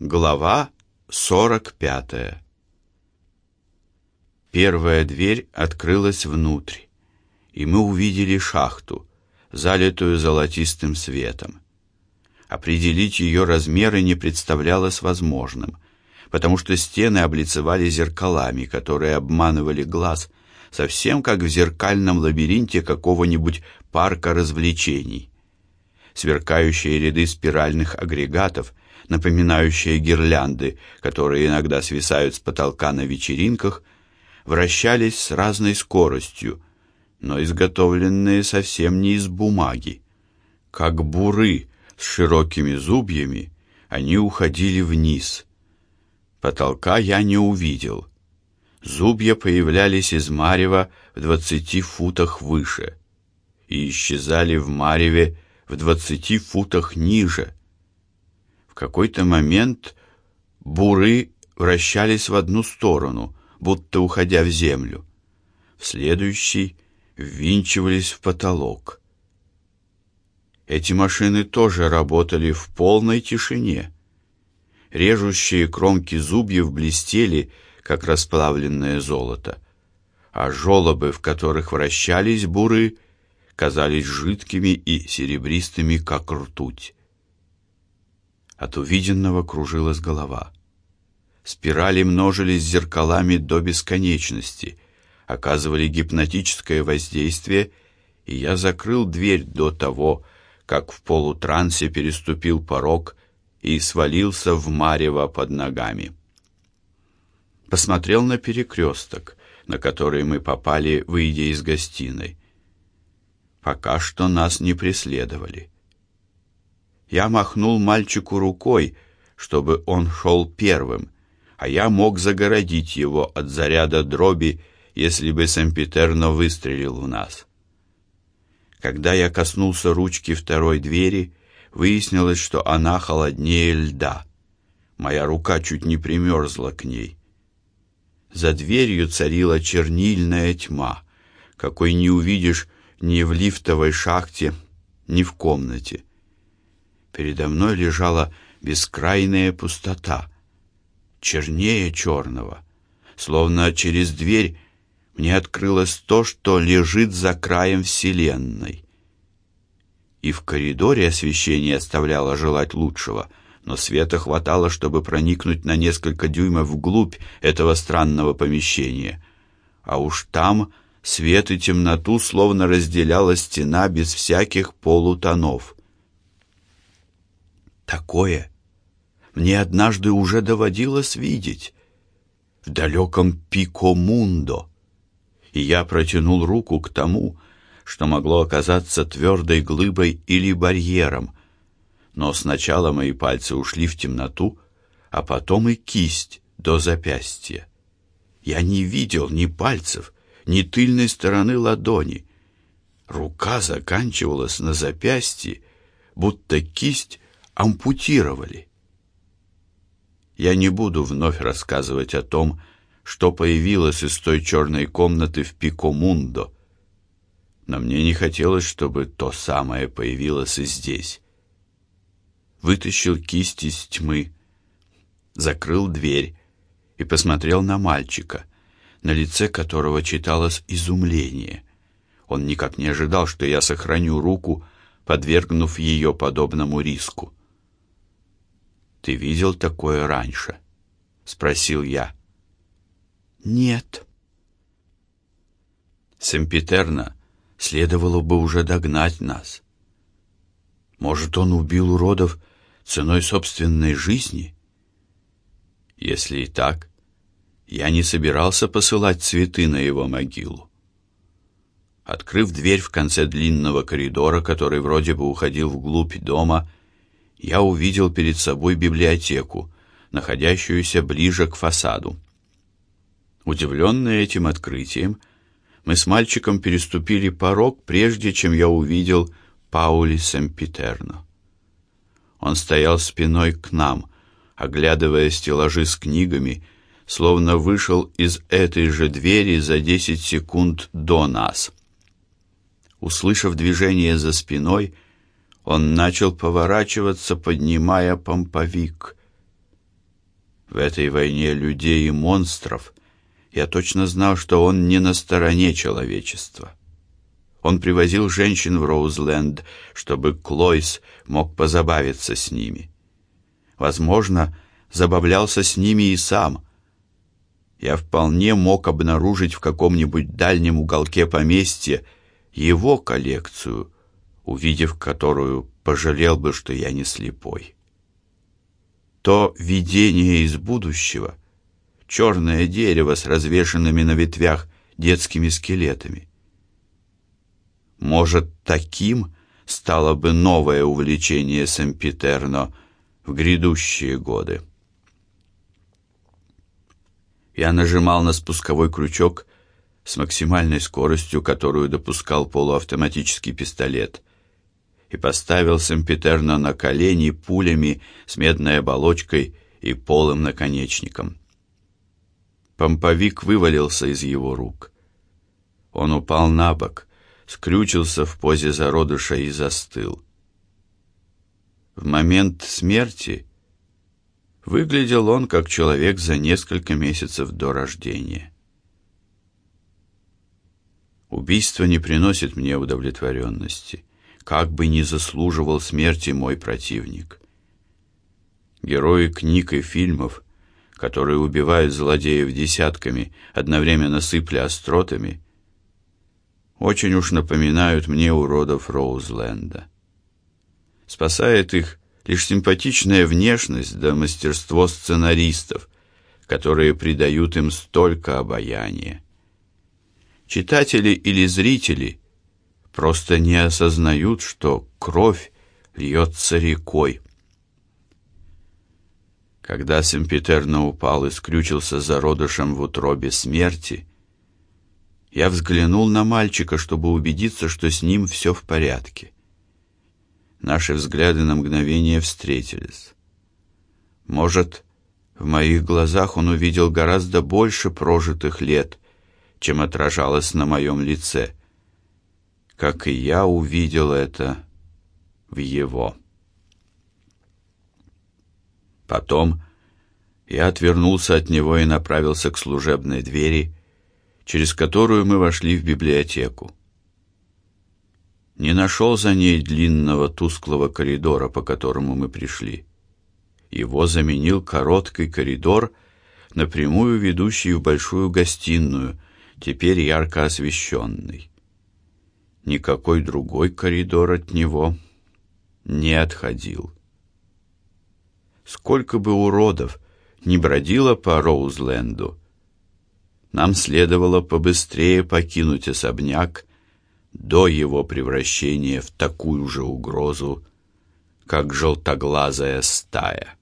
Глава 45 Первая дверь открылась внутрь, и мы увидели шахту, залитую золотистым светом. Определить ее размеры не представлялось возможным, потому что стены облицевали зеркалами, которые обманывали глаз, совсем как в зеркальном лабиринте какого-нибудь парка развлечений. Сверкающие ряды спиральных агрегатов, напоминающие гирлянды, которые иногда свисают с потолка на вечеринках, вращались с разной скоростью, но изготовленные совсем не из бумаги. Как буры с широкими зубьями, они уходили вниз. Потолка я не увидел. Зубья появлялись из марева в двадцати футах выше и исчезали в мареве в двадцати футах ниже. В какой-то момент буры вращались в одну сторону, будто уходя в землю. В следующий ввинчивались в потолок. Эти машины тоже работали в полной тишине. Режущие кромки зубьев блестели, как расплавленное золото, а желобы, в которых вращались буры, казались жидкими и серебристыми, как ртуть. От увиденного кружилась голова. Спирали множились зеркалами до бесконечности, оказывали гипнотическое воздействие, и я закрыл дверь до того, как в полутрансе переступил порог и свалился в марево под ногами. Посмотрел на перекресток, на который мы попали, выйдя из гостиной. Пока что нас не преследовали. Я махнул мальчику рукой, чтобы он шел первым, а я мог загородить его от заряда дроби, если бы Сен-Питерно выстрелил в нас. Когда я коснулся ручки второй двери, выяснилось, что она холоднее льда. Моя рука чуть не примерзла к ней. За дверью царила чернильная тьма, какой не увидишь ни в лифтовой шахте, ни в комнате. Передо мной лежала бескрайная пустота, чернее черного, словно через дверь мне открылось то, что лежит за краем вселенной. И в коридоре освещение оставляло желать лучшего, но света хватало, чтобы проникнуть на несколько дюймов вглубь этого странного помещения. А уж там свет и темноту словно разделяла стена без всяких полутонов. Такое мне однажды уже доводилось видеть в далеком Пико-Мундо и я протянул руку к тому, что могло оказаться твердой глыбой или барьером. Но сначала мои пальцы ушли в темноту, а потом и кисть до запястья. Я не видел ни пальцев, ни тыльной стороны ладони. Рука заканчивалась на запястье, будто кисть ампутировали. Я не буду вновь рассказывать о том, что появилось из той черной комнаты в Пикомундо. Но мне не хотелось, чтобы то самое появилось и здесь. Вытащил кисть из тьмы, закрыл дверь и посмотрел на мальчика, на лице которого читалось изумление. Он никак не ожидал, что я сохраню руку, подвергнув ее подобному риску. «Ты видел такое раньше?» — спросил я. Нет. Семпитерна следовало бы уже догнать нас. Может, он убил уродов ценой собственной жизни? Если и так, я не собирался посылать цветы на его могилу. Открыв дверь в конце длинного коридора, который вроде бы уходил вглубь дома, я увидел перед собой библиотеку, находящуюся ближе к фасаду. Удивленные этим открытием, мы с мальчиком переступили порог, прежде чем я увидел Паули Семпитерно. Он стоял спиной к нам, оглядывая стеллажи с книгами, словно вышел из этой же двери за десять секунд до нас. Услышав движение за спиной, он начал поворачиваться, поднимая помповик. в этой войне людей и монстров, я точно знал, что он не на стороне человечества. Он привозил женщин в Роузленд, чтобы Клойс мог позабавиться с ними. Возможно, забавлялся с ними и сам. Я вполне мог обнаружить в каком-нибудь дальнем уголке поместья его коллекцию, увидев которую, пожалел бы, что я не слепой. То видение из будущего, черное дерево с развешанными на ветвях детскими скелетами. Может, таким стало бы новое увлечение Сэмпитерно в грядущие годы. Я нажимал на спусковой крючок с максимальной скоростью, которую допускал полуавтоматический пистолет, и поставил Сэмпитерно на колени пулями с медной оболочкой и полым наконечником. Помповик вывалился из его рук. Он упал на бок, скрючился в позе зародыша и застыл. В момент смерти выглядел он как человек за несколько месяцев до рождения. Убийство не приносит мне удовлетворенности, как бы ни заслуживал смерти мой противник. Герои книг и фильмов, которые убивают злодеев десятками, одновременно сыпля остротами, очень уж напоминают мне уродов Роузленда. Спасает их лишь симпатичная внешность да мастерство сценаристов, которые придают им столько обаяния. Читатели или зрители просто не осознают, что кровь льется рекой. Когда Семпитерно упал и скрючился зародышем в утробе смерти, я взглянул на мальчика, чтобы убедиться, что с ним все в порядке. Наши взгляды на мгновение встретились. Может, в моих глазах он увидел гораздо больше прожитых лет, чем отражалось на моем лице, как и я увидел это в его. Потом я отвернулся от него и направился к служебной двери, через которую мы вошли в библиотеку. Не нашел за ней длинного тусклого коридора, по которому мы пришли. Его заменил короткий коридор, напрямую ведущий в большую гостиную, теперь ярко освещенный. Никакой другой коридор от него не отходил. Сколько бы уродов не бродило по Роузленду, нам следовало побыстрее покинуть особняк до его превращения в такую же угрозу, как желтоглазая стая.